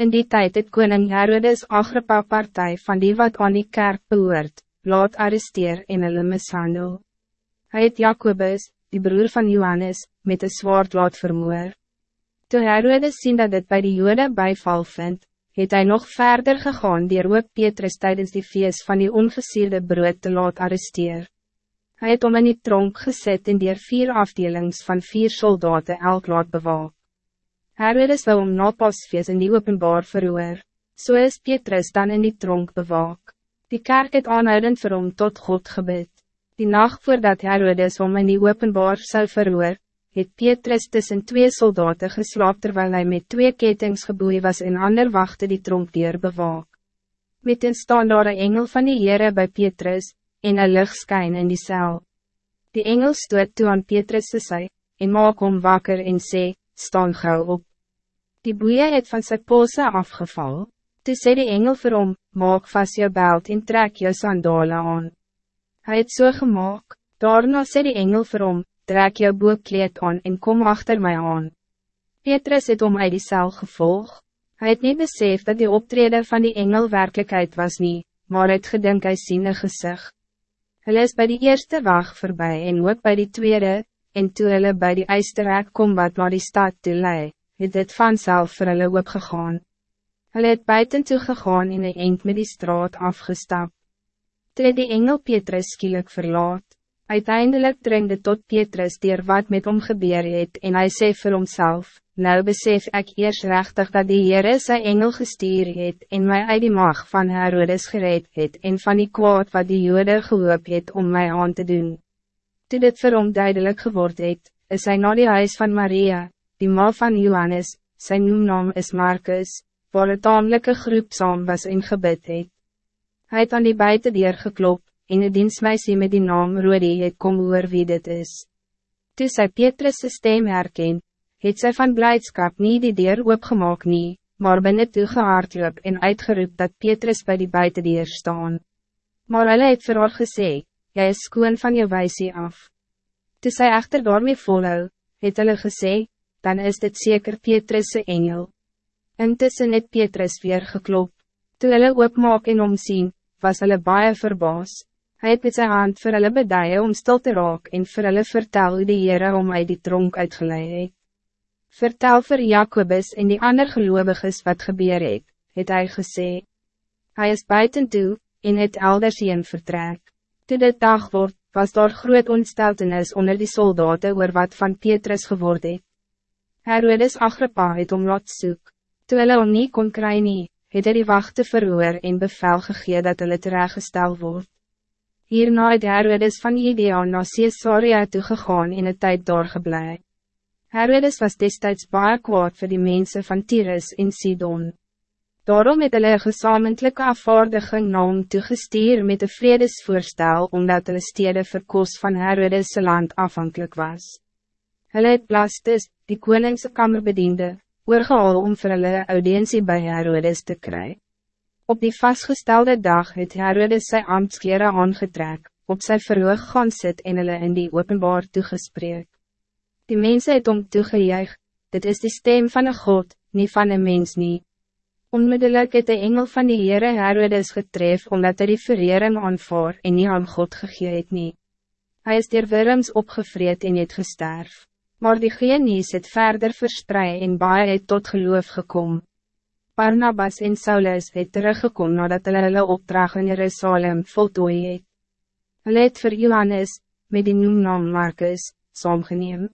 In die tijd het koning Herodes Agrippa partij van die wat aan die kerk behoort, laat arresteer en hulle mishandel. Hy het Jacobus, die broer van Johannes, met een zwaard laat vermoor. Toe Herodes sien dat dit bij die jode bijval vindt, het hij nog verder gegaan die ook Petrus tijdens die feest van die ongesierde brood te laat arresteer. Hij het om in die tronk gezet in die vier afdelings van vier soldaten elk laat bewaak. Herodes wil om na pasfeest in die openbaar verhoor, so is Petrus dan in die tronk bewaak. Die kerk het aanhoudend vir hom tot God gebid. Die nacht voordat Herodes om in die openbaar zou verhoor, het Petrus tussen twee soldaten geslaap terwijl hij met twee ketings geboeid was en ander wachten die tronk dier bewaak. Met een staan daar een engel van die Heere bij Petrus, en een lichtskijn in die cel. Die engel stoot toe aan Petrus te sê, en maak hom wakker en sê, staan gauw op. Die boeie het van sy pose afgeval, toe sê die engel vir hom, maak vast jou belt en trek jou sandale aan. Hij het so gemaakt, daarna sê die engel vir hom, trek jou boekleed aan en kom achter mij aan. Petrus het om uit die cel gevolg. Hij het niet besef dat die optreden van die engel werkelijkheid was niet, maar het gedink hy sien een gezicht. Hulle is bij die eerste wacht voorbij en ook bij die tweede, en toe hulle by die eisterrek kom wat naar die stad toe lei, het dit vanzelf vir hulle opgegaan. Hulle het buiten toe gegaan en een eind met die straat afgestap. Toe het die engel Petrus skielik verlaat. Uiteindelijk dringde tot Petrus dier wat met hom gebeur het en hy sê vir homself, nou besef ik eerst rechtig dat die Heere sy engel gestuur het en mij uit die mag van Herodes gereed het en van die kwaad wat die jode gehoop het om mij aan te doen. Toe dit vir hom duidelijk geword het, is hy na die huis van Maria, die ma van Johannes, zijn noemnaam is Marcus, waar het tamelijke groep saam was en gebid het. Hy het aan die buitendeur geklopt, en een dienstmeisie met die naam Rodi het kom oor wie dit is. Toe sy Petrus' stem herken, het sy van blijdschap niet die deur oopgemaak nie, maar binnen toe gehaardloop en uitgeroep dat Petrus bij die buitendeur staan. Maar hulle het vir haar gesê, jy is skoon van je wijsie af. Toe sy echter daarmee volhou, het hulle gesê, dan is dit zeker Petrus' engel. Intussen het Petrus weer geklop. Toe hulle oopmaak en omsien, was hulle baie verbaas. Hij het met zijn hand vir hulle beduie om stil te raak en vir hulle vertel hoe die Heere om uit die tronk uitgeleid het. Vertel vir Jacobus en die ander geloviges wat gebeur het, het hy gesê. Hy is buiten toe, en het elders heen vertrek. Toe dit dag wordt, was daar groot ontsteltenis onder die soldaten oor wat van Petrus geword het. Herodes Agrippa het om laat soek. Toe hulle om nie kon kry nie, het hy die wachte verhoor en bevel gegee dat hulle terechtgestel word. Hierna het Herodes van Judea na Caesarea toegegaan en een tijd doorgeblij. Herodes was destijds baie kwaad voor die mensen van Tyrus en Sidon. Daarom het hulle gesamentlijke afvaardiging na hom toegestuur met een vredesvoorstel omdat hulle stede vir kos van Herodes land afhankelijk was. Hulle het Blastus, die koningse kamerbediende, oorgehaal om vir hulle audientie by Herodes te krijgen. Op die vastgestelde dag het Herodes sy ambtskere aangetrek, op sy verhoog gaan sit en hulle in die openbaar toegespreek. Die mensen het om toegejuig, dit is de stem van een God, niet van een mens nie. Onmiddellijk het de engel van die Heere Herodes getref omdat hij die verering aanvaar en nie aan God gegee het nie. Hy is dier wurms opgevreed en het gesterf, maar die genies het verder verspreid en baie het tot geloof gekomen. Barnabas en Saulus het teruggekom nadat hulle hulle opdrag in Jerusalem voltooi het. Hulle het vir Johannes, met die noemnaam Marcus, saamgeneem.